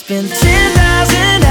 It's been 10,000